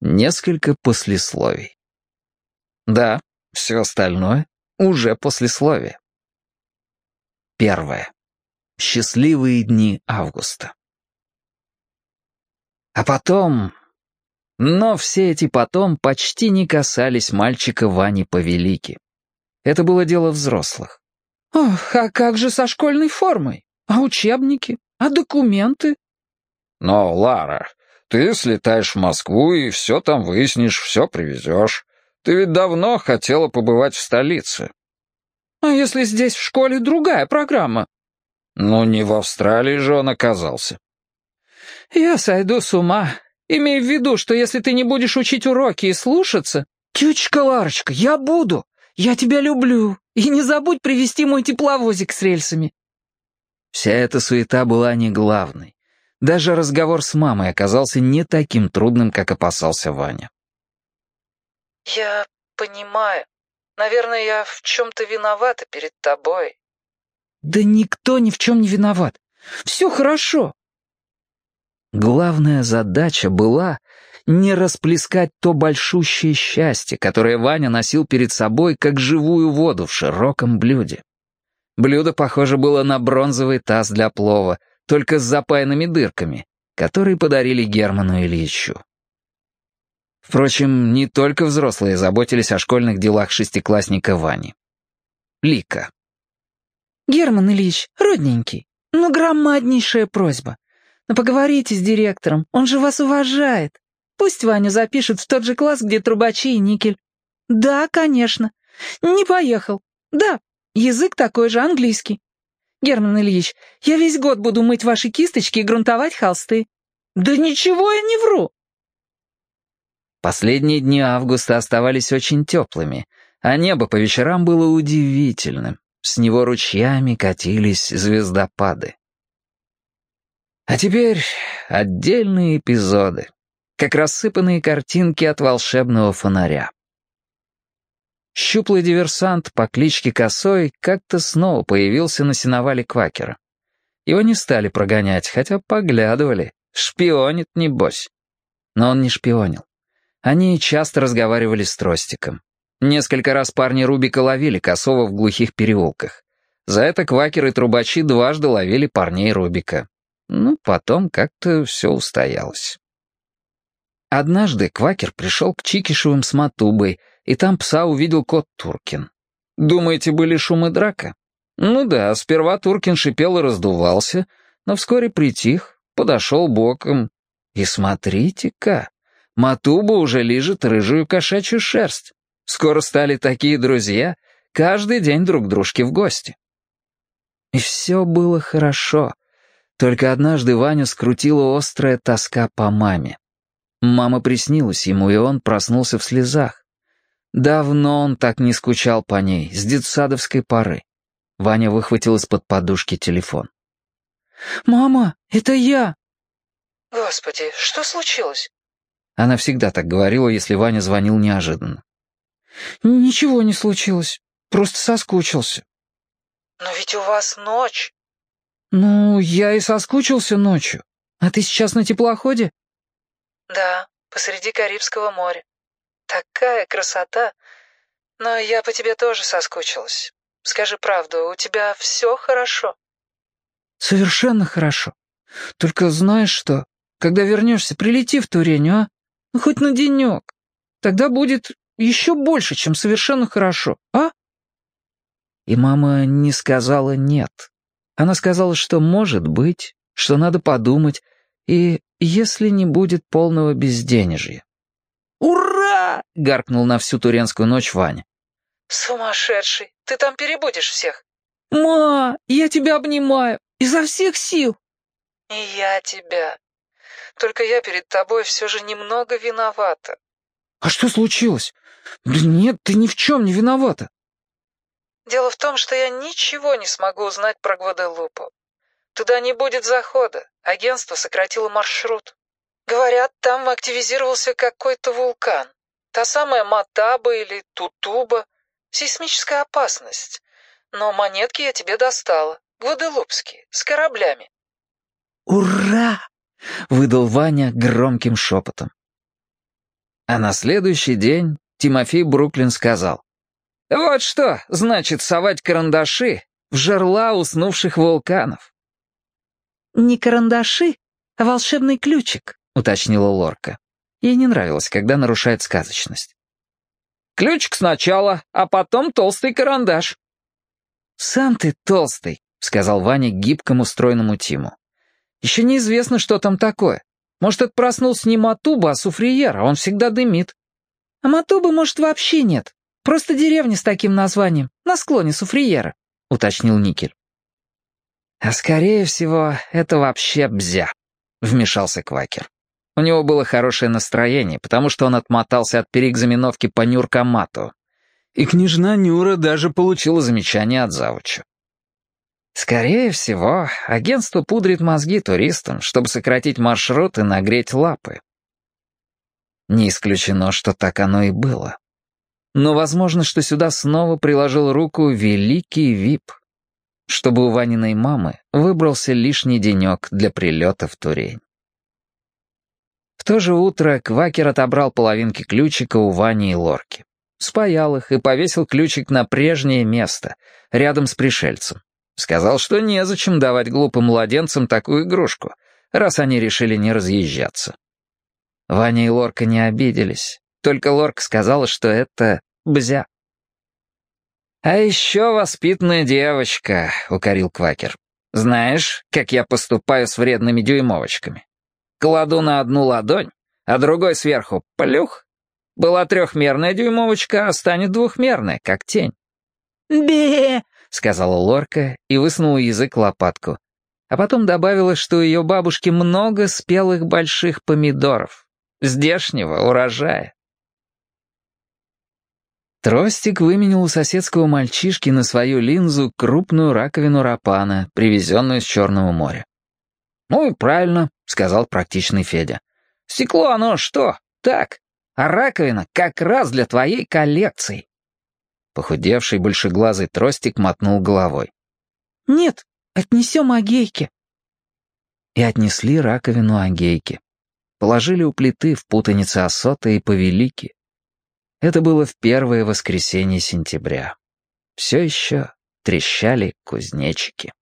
Несколько послесловий. Да, все остальное уже послесловие. Первое. Счастливые дни августа. А потом... Но все эти потом почти не касались мальчика Вани Повелики. Это было дело взрослых. «Ох, а как же со школьной формой? А учебники? А документы?» «Но, Лара, ты слетаешь в Москву и все там выяснишь, все привезешь. Ты ведь давно хотела побывать в столице». «А если здесь в школе другая программа?» «Ну, не в Австралии же он оказался». «Я сойду с ума. Имей в виду, что если ты не будешь учить уроки и слушаться...» «Тетечка Ларочка, я буду. Я тебя люблю. И не забудь привезти мой тепловозик с рельсами». Вся эта суета была не главной. Даже разговор с мамой оказался не таким трудным, как опасался Ваня. «Я понимаю. Наверное, я в чем-то виновата перед тобой». «Да никто ни в чем не виноват. Все хорошо». Главная задача была не расплескать то большущее счастье, которое Ваня носил перед собой, как живую воду в широком блюде. Блюдо похоже было на бронзовый таз для плова, только с запаянными дырками, которые подарили Герману Ильичу. Впрочем, не только взрослые заботились о школьных делах шестиклассника Вани. Лика. «Герман Ильич, родненький, ну громаднейшая просьба. Но поговорите с директором, он же вас уважает. Пусть Ваню запишут в тот же класс, где трубачи и никель. Да, конечно. Не поехал. Да, язык такой же, английский. Герман Ильич, я весь год буду мыть ваши кисточки и грунтовать холсты. Да ничего я не вру. Последние дни августа оставались очень теплыми, а небо по вечерам было удивительным. С него ручьями катились звездопады. А теперь отдельные эпизоды, как рассыпанные картинки от волшебного фонаря. Щуплый диверсант по кличке Косой как-то снова появился на сеновале Квакера. Его не стали прогонять, хотя поглядывали. Шпионит, небось. Но он не шпионил. Они часто разговаривали с Тростиком. Несколько раз парни Рубика ловили Косова в глухих переулках. За это Квакер и Трубачи дважды ловили парней Рубика. Ну, потом как-то все устоялось. Однажды Квакер пришел к Чикишевым с Матубой, и там пса увидел кот Туркин. Думаете, были шумы драка? Ну да, сперва Туркин шипел и раздувался, но вскоре притих, подошел боком. И смотрите-ка, Матуба уже лижет рыжую кошачью шерсть. Скоро стали такие друзья, каждый день друг дружке в гости. И все было хорошо. Только однажды Ваню скрутила острая тоска по маме. Мама приснилась ему, и он проснулся в слезах. Давно он так не скучал по ней, с детсадовской поры. Ваня выхватил из-под подушки телефон. «Мама, это я!» «Господи, что случилось?» Она всегда так говорила, если Ваня звонил неожиданно. «Ничего не случилось. Просто соскучился». «Но ведь у вас ночь». «Ну, я и соскучился ночью. А ты сейчас на теплоходе?» «Да, посреди Карибского моря. Такая красота. Но я по тебе тоже соскучилась. Скажи правду, у тебя все хорошо?» «Совершенно хорошо. Только знаешь что, когда вернешься, прилети в Турень, а? Ну, хоть на денек. Тогда будет еще больше, чем совершенно хорошо, а?» И мама не сказала «нет». Она сказала, что может быть, что надо подумать, и если не будет полного безденежья. «Ура!» — гаркнул на всю туренскую ночь Ваня. «Сумасшедший! Ты там перебудешь всех!» «Ма, я тебя обнимаю! Изо всех сил!» «И я тебя. Только я перед тобой все же немного виновата». «А что случилось? Да нет, ты ни в чем не виновата». «Дело в том, что я ничего не смогу узнать про Гваделупу. Туда не будет захода. Агентство сократило маршрут. Говорят, там активизировался какой-то вулкан. Та самая Матаба или Тутуба. Сейсмическая опасность. Но монетки я тебе достала. Гваделупские, с кораблями. «Ура!» — выдал Ваня громким шепотом. А на следующий день Тимофей Бруклин сказал, «Вот что значит совать карандаши в жерла уснувших вулканов». «Не карандаши, а волшебный ключик», — уточнила Лорка. Ей не нравилось, когда нарушает сказочность. «Ключик сначала, а потом толстый карандаш». «Сам ты толстый», — сказал Ваня гибкому стройному Тиму. «Еще неизвестно, что там такое. Может, это проснулся не Матуба, а Суфриер, а он всегда дымит. А Матуба, может, вообще нет. Просто деревня с таким названием, на склоне Суфриера», — уточнил Никель. «А скорее всего, это вообще бзя», — вмешался Квакер. У него было хорошее настроение, потому что он отмотался от переэкзаменовки по Нюркомату. И княжна Нюра даже получила замечание от завуча. Скорее всего, агентство пудрит мозги туристам, чтобы сократить маршрут и нагреть лапы. Не исключено, что так оно и было. Но возможно, что сюда снова приложил руку великий ВИП, чтобы у Ваниной мамы выбрался лишний денек для прилета в Турень. В то же утро Квакер отобрал половинки ключика у Вани и Лорки. Спаял их и повесил ключик на прежнее место, рядом с пришельцем. Сказал, что незачем давать глупым младенцам такую игрушку, раз они решили не разъезжаться. Ваня и Лорка не обиделись, только Лорка сказала, что это бзя. «А еще воспитанная девочка», — укорил Квакер. «Знаешь, как я поступаю с вредными дюймовочками? Кладу на одну ладонь, а другой сверху — плюх. Была трехмерная дюймовочка, а станет двухмерная, как тень». «Бе!» — сказала Лорка и высунула язык лопатку. А потом добавила, что у ее бабушки много спелых больших помидоров. Здешнего урожая. Тростик выменил у соседского мальчишки на свою линзу крупную раковину рапана, привезенную с Черного моря. «Ну правильно», — сказал практичный Федя. «Стекло оно что? Так. А раковина как раз для твоей коллекции». Похудевший большеглазый тростик мотнул головой. «Нет, отнесем Агейке». И отнесли раковину Агейке. Положили у плиты в путанице осота и повелики. Это было в первое воскресенье сентября. Все еще трещали кузнечики.